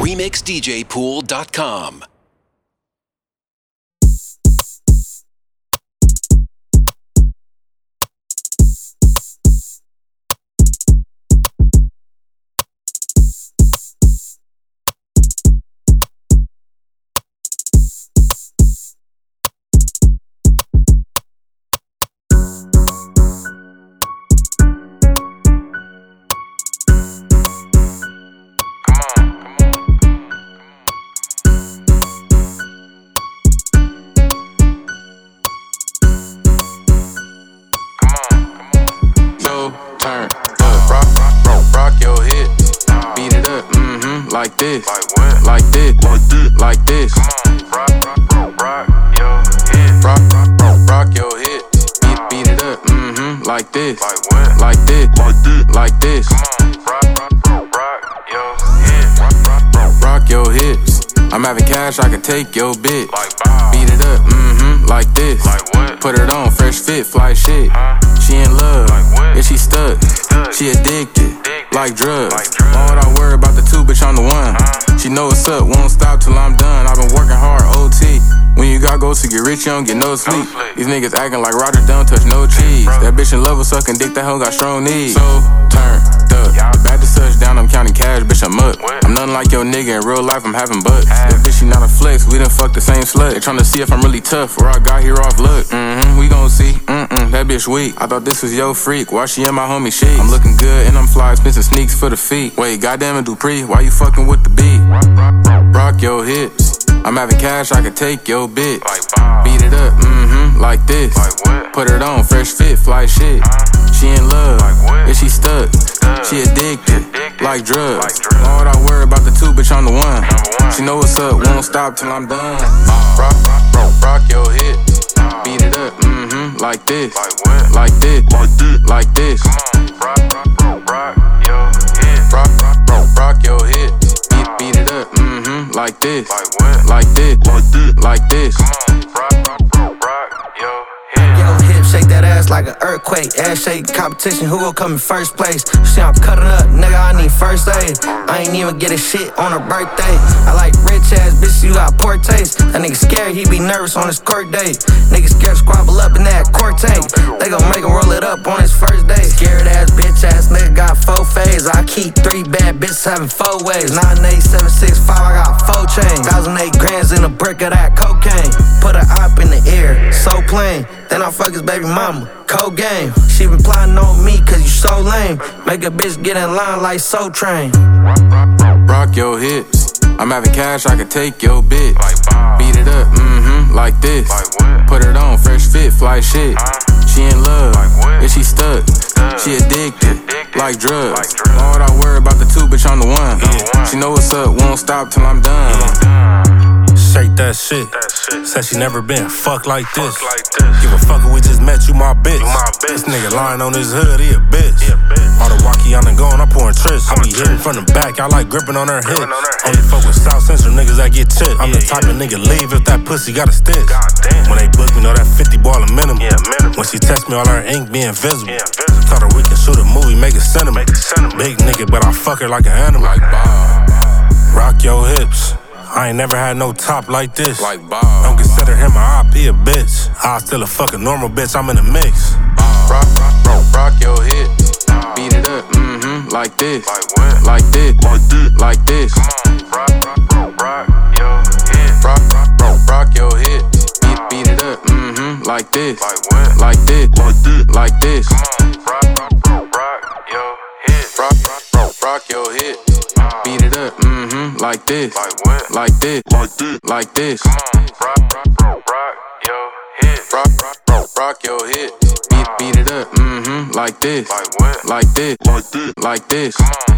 RemixDJPool.com. mm-hmm, like this, like this, like this, rock, rock, rock, rock your hips, beat, beat it up, mm-hmm, like this, like this, like this, rock your hips. I'm having cash, I can take your bitch. Beat it up, mm-hmm, like this. Put it on, fresh fit, fly shit. She in love, yeah, she stuck. She addicted, like drugs. Lord, I worry about the two, bitch, I'm the one. She know what's up, won't stop till I'm done. I've been working hard, OT. When you got goals to get rich, you don't get no sleep. These niggas acting like Roger don't touch no cheese. That bitch in love with sucking dick, that hoe got strong knees. So, turn up. Back to touchdown, I'm counting cash, bitch, I'm up. I'm nothing like your nigga in real life, I'm having butts. That bitch, she not a flex, we done fuck the same slut. They tryna see if I'm really tough, or I got here off luck. Mm-hmm, we gon' see. Mm-mm, that bitch weak. I thought this was your freak. Why she in my homie shit? I'm looking good and I'm fly, expensive sneaks for the feet. Wait, goddamn it, Dupree, why you fucking with the beat? Rock your hips. I'm having cash, I can take your bitch. Beat it up, mm-hmm, like this. Put it on, fresh fit, fly shit. She in love, yeah, she stuck. She addicted, like drugs. Lord, I worry about the two, bitch, I'm the one. She know what's up, won't stop till I'm done. Rock, rock, rock your hips. Beat it up, mm-hmm, like this. Like this, like this. Rock, rock, rock your hips. Beat, beat it up, mm-hmm, like this. Like this, like this. Yo, hip shake that ass like an earthquake. Ass shake competition, who gon' come in first place? See, I'm cutting up, nigga, I need first aid. I ain't even get a shit on her birthday. I like rich ass bitch, you got poor taste. That nigga scared, he be nervous on his court date. Nigga scared squabble up in that court tape. They gon' make him roll it up on his first day. Scared ass bitch ass nigga got four phase. I keep three bad bitches having four ways. 98765, I got four chains. Thousand eight grands in a brick of that cocaine. Put a op in the air, so plain. Then I fuck his baby mama, cold game. She been plotting on me cause you so lame. Make a bitch get in line like Soul Train. Rock your hips. I'm having cash, I can take your bitch. Beat it up, mm-hmm, like this. Put it on, fresh fit, fly shit. She in love, yeah, she stuck. She addicted, like drugs. Lord, I worry about the two, bitch, I'm the one. She know what's up, won't stop till I'm done. Shake that shit. Said she never been fucked like this. Give a fuck if we just met you, my bitch. This nigga lying on his hood, he a bitch. All the walkie on and gone, I'm pouring tricks. I be hitting from the back, I like gripping on her hips. Only fuck with South Central niggas that get tipped. I'm the type of nigga leave if that pussy got a stitch. When they book me, know that 50 ball a minimum. When she text me, all her ink be invisible. Told her we can shoot a movie, make it cinema. Big nigga, but I fuck her like an animal. Rock your. I ain't never had no top like this. Like Bob. Don't consider him a IP a bitch. I still a fucking normal bitch, I'm in the mix. Rock, rock, rock, rock your hips. Beat it up, mm-hmm, like this. Like this, like this. Rock, rock, rock, rock your. Beat, beat it up, mm-hmm, like this. Like this, like this. Rock, mm-hmm, like this. Like this, like this. Rock, rock, rock, rock your hips. Beat, beat it up, mm-hmm, like this. Like this, like this.